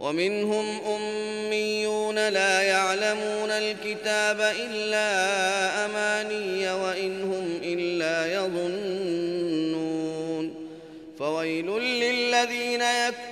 ومنهم أميون لا يعلمون الكتاب إلا أماني وإن هم إلا يظنون. فويل للذين يكتبون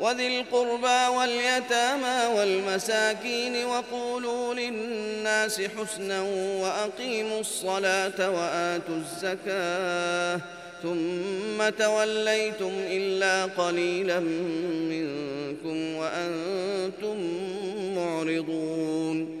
وذي القربى واليتامى والمساكين وقولوا للناس حسنا وأقيموا الصلاة وآتوا الزكاة ثم توليتم إلا قليلا منكم وأنتم معرضون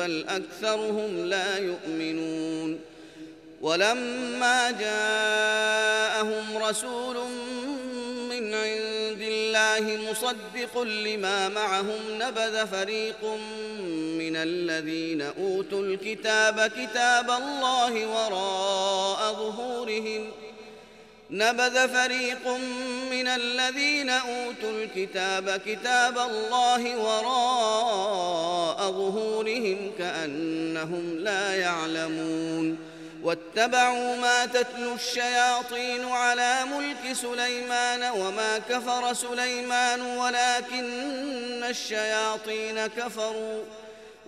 بل أكثرهم لا يؤمنون. ولما جاءهم رسول من عند الله مصدق لما معهم نبذ فريق من الذين أوتوا الكتاب كتاب الله وراء ظهورهم. نبذ فريق من الذين أوتوا الكتاب كتاب الله وراء ظهورهم كأنهم لا يعلمون. واتبعوا ما تتلو الشياطين على ملك سليمان وما كفر سليمان ولكن الشياطين كفروا.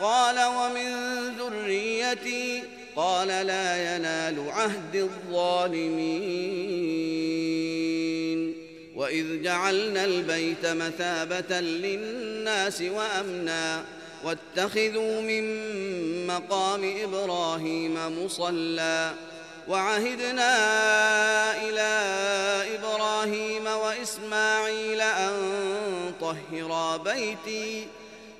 قال ومن ذريتي قال لا ينال عهد الظالمين وإذ جعلنا البيت مثابة للناس وأمناً واتخذوا من مقام إبراهيم مصلى وعهدنا إلى إبراهيم وإسماعيل أن طهرا بيتي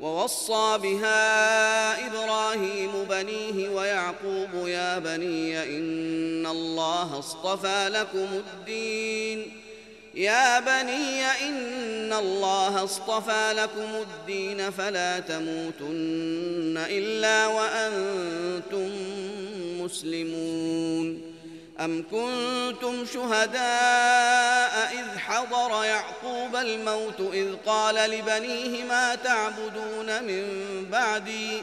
ووصى بها إبراهيم بنيه ويعقوب يا بني إن الله اصطفى لكم الدين. يا بني إن الله اصطفى لكم الدين فلا تموتن إلا وأنتم مسلمون. أم كنتم شهداء إذ حضر يعقوب الموت إذ قال لبنيه ما تعبدون من بعدي؟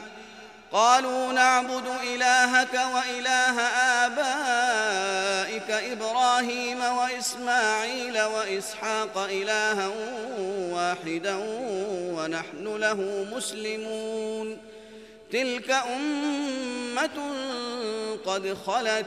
قالوا نعبد إلهك وإله آبائك إبراهيم وإسماعيل وإسحاق إلها واحدا ونحن له مسلمون. تلك أمة قد خلت